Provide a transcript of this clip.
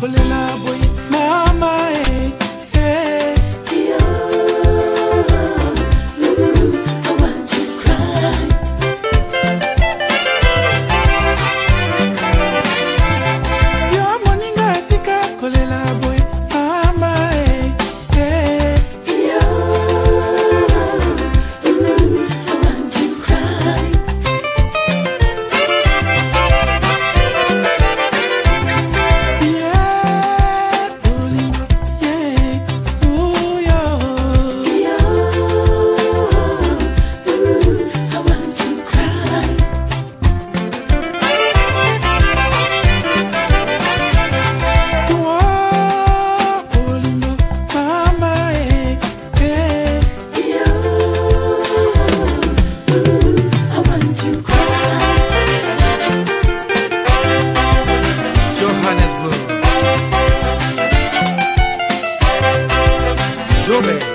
kolela bo Rubén.